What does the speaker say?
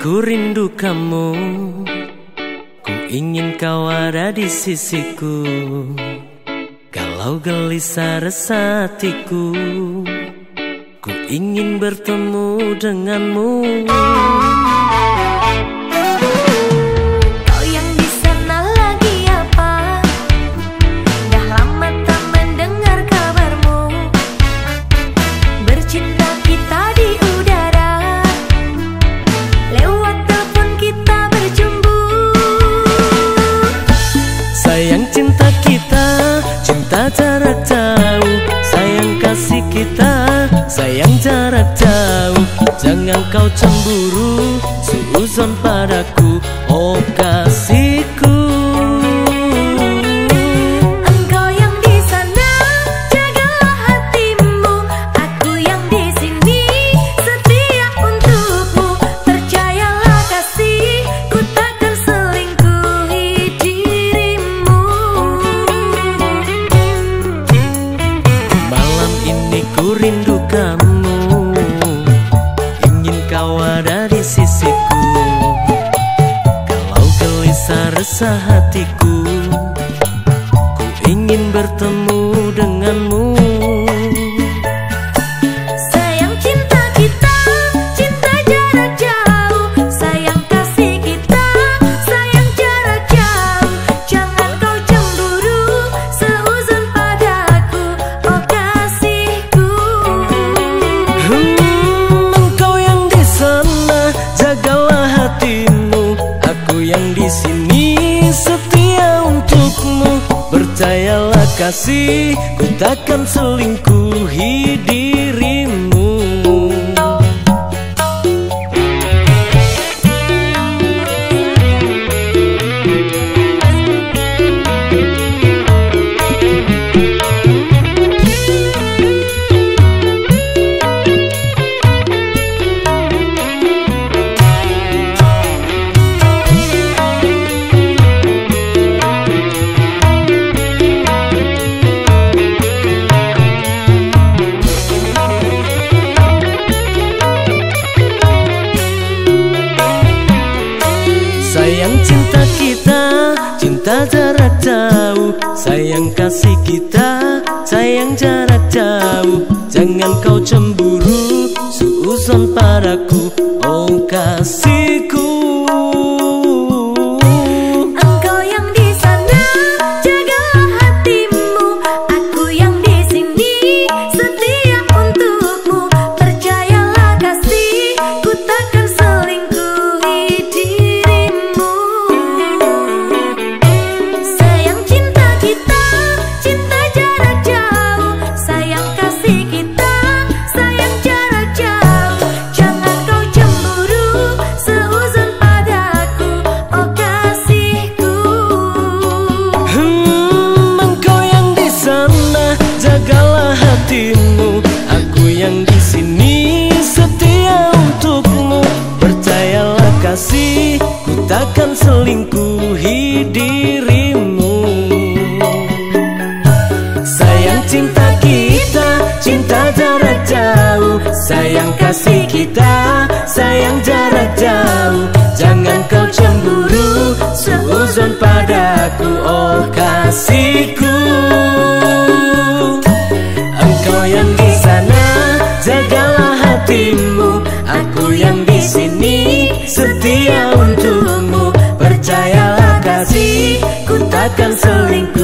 ku rindu kamu. Ku ingin kau ada di sisiku. Kalau gelisah resah hatiku Ku ingin bertemu denganmu jarak jauh Sayang kasih kita. Sayang jarak jauh Jangan kau cemburu. Suuzon padaku Oh kasihku hatiku Percayalah kasih, ku takkan selingkuhi jarak jauh. Sayang kasih kita, sayang jarak jauh. Jangan kau cemburu, suuzon padaku. Oh kasihku takkan selingkuhi dirimu. Sayang cinta kita, cinta jarak jauh. Sayang kasih kita, sayang jarak jauh. Jangan kau cemburu, suuzon padaku. Oh kasihku Consoling.